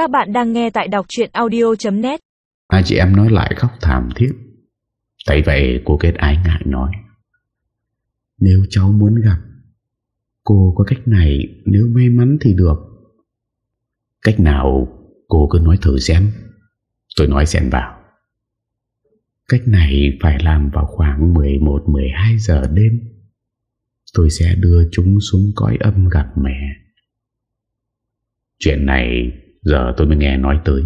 Các bạn đang nghe tại đọc chuyện audio.net Hai chị em nói lại khóc thảm thiết. Tại vậy, cô kết ái ngại nói, Nếu cháu muốn gặp, Cô có cách này, Nếu may mắn thì được. Cách nào cô cứ nói thử xem. Tôi nói xen vào, Cách này phải làm vào khoảng 11-12 giờ đêm. Tôi sẽ đưa chúng xuống cõi âm gặp mẹ. Chuyện này giờ tôi mới nghe nói tới.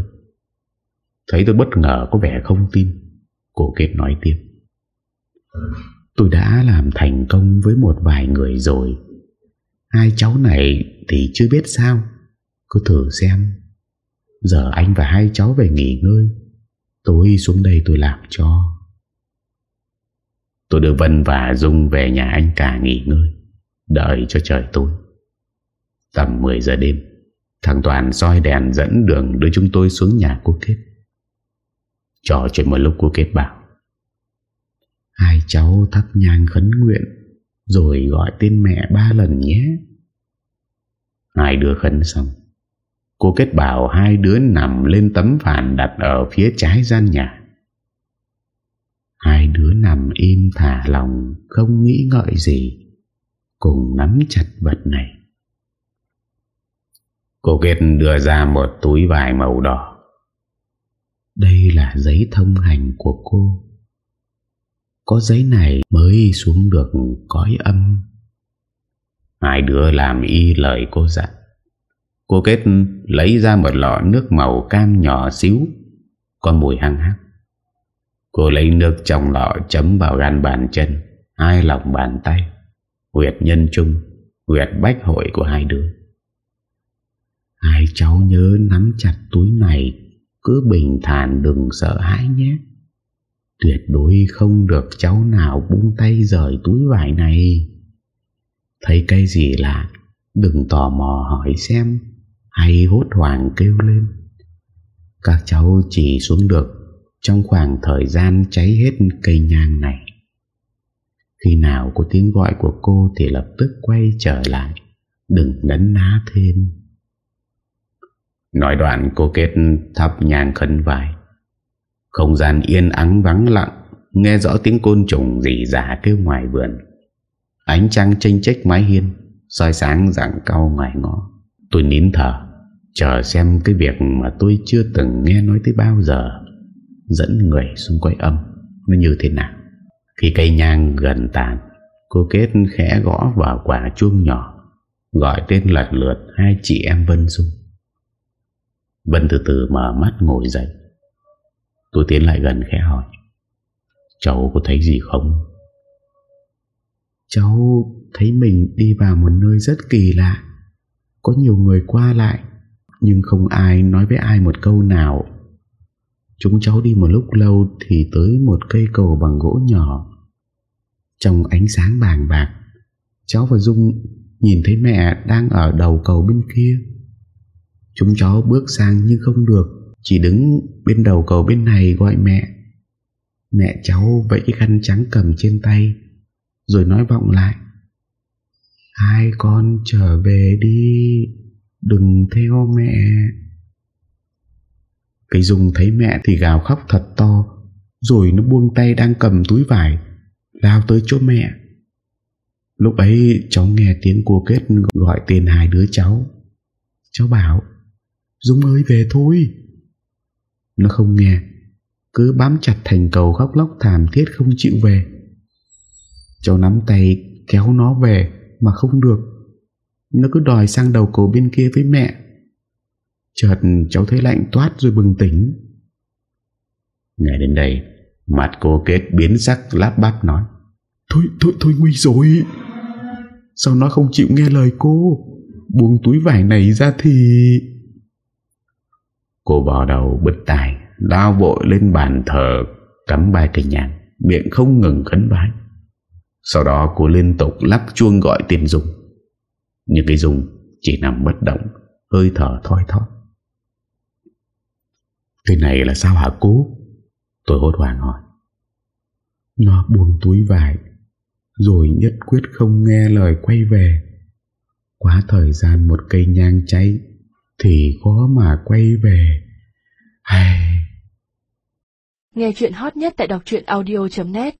Thấy tôi bất ngờ có vẻ không tin, Cô kết nói tiếp. Tôi đã làm thành công với một vài người rồi. Hai cháu này thì chưa biết sao. Cứ thử xem. Giờ anh và hai cháu về nghỉ ngơi. Tôi xuống đây tôi làm cho. Tôi đưa Vân và Dung về nhà anh cả nghỉ ngơi, Đợi cho trời tối. Tầm 10 giờ đêm Thằng Toàn soi đèn dẫn đường đưa chúng tôi xuống nhà cô Kết Trò chuyện một lúc cô Kết bảo, Hai cháu thắp nhang khấn nguyện, Rồi gọi tên mẹ ba lần nhé. Hai đứa khấn xong. Cô kết bảo hai đứa nằm lên tấm phản đặt ở phía trái gian nhà. Hai đứa nằm im thả lòng Không nghĩ ngợi gì, Cùng nắm chặt vật này. Cô Kết đưa ra một túi vải màu đỏ. Đây là giấy thông hành của cô. Có giấy này mới xuống được cõi âm. Hai đứa làm y lời cô dặn. Cô Kết lấy ra một lọ nước màu cam nhỏ xíu Con mùi hăng hắc. Cô lấy nước trong lọ chấm vào gan bàn chân Hai lòng bàn tay. Huyệt nhân trung Huyệt bách hội của hai đứa Hai cháu nhớ nắm chặt túi này, Cứ bình thản đừng sợ hãi nhé. Tuyệt đối không được cháu nào buông tay rời túi vải này. Thấy cái gì lạ, Đừng tò mò hỏi xem, Hay hốt hoảng kêu lên. Các cháu chỉ xuống được Trong khoảng thời gian cháy hết cây nhang này. Khi nào có tiếng gọi của cô Thì lập tức quay trở lại, Đừng nấn ná thêm. Nói đoạn cô kết thắp nhang khấn vai Không gian yên ắng vắng lặng, Nghe rõ tiếng côn trùng dì rả kêu ngoài vườn. Ánh trăng chênh chách mái hiên, soi sáng dạng cao ngoài ngõ. Tôi nín thở, Chờ xem cái việc mà tôi chưa từng nghe nói tới bao giờ. Dẫn người xung quanh âm, Nó như thế nào? Khi cây nhang gần tàn, Cô kết khẽ gõ vào quả chuông nhỏ, Gọi tên lật lượt Hai chị em Vân Dung Vân từ từ mở mắt ngồi dậy. Tôi tiến lại gần khẽ hỏi, Cháu có thấy gì không? Cháu thấy mình đi vào một nơi rất kỳ lạ. Có nhiều người qua lại, Nhưng không ai nói với ai một câu nào. Chúng cháu đi một lúc lâu Thì tới một cây cầu bằng gỗ nhỏ. Trong ánh sáng bàng bạc, Cháu và Dung nhìn thấy mẹ đang ở đầu cầu bên kia. Chúng cháu bước sang nhưng không được, Chỉ đứng bên đầu cầu bên này gọi mẹ. Mẹ cháu vẫy khăn trắng cầm trên tay, Rồi nói vọng lại. Hai con trở về đi, Đừng theo mẹ. Cái Dung thấy mẹ thì gào khóc thật to, Rồi nó buông tay đang cầm túi vải, Lao tới chỗ mẹ. Lúc ấy cháu nghe tiếng cô kết gọi tên hai đứa cháu. Cháu bảo Dung ơi về thôi. Nó không nghe. Cứ bám chặt thành cầu khóc lóc thảm thiết không chịu về. Cháu nắm tay kéo nó về Mà không được. Nó cứ đòi sang đầu cầu bên kia với mẹ. Chợt cháu thấy lạnh toát rồi bừng tỉnh. Nghe đến đây Mặt cô kết biến sắc lắp bắp nói. Thôi thôi thôi nguy rồi. Sao nó không chịu nghe lời cô? Buông túi vải này ra thì Cô bò đầu bứt tai, Lao vội lên bàn thờ, Cắm bài cây nhang, Miệng không ngừng khấn vái. Sau đó cô liên tục lắc chuông gọi tiền Dung. Nhưng cái Dung chỉ nằm bất động, Hơi thở thoi thóp. Cái này là sao hả cô? Tôi hốt hoảng hỏi. Nó buông túi vải, Rồi nhất quyết không nghe lời quay về. Quá thời gian một cây nhang cháy thì khó mà quay về. Hay Nghe chuyện hot nhất tại đọc truyện audio.net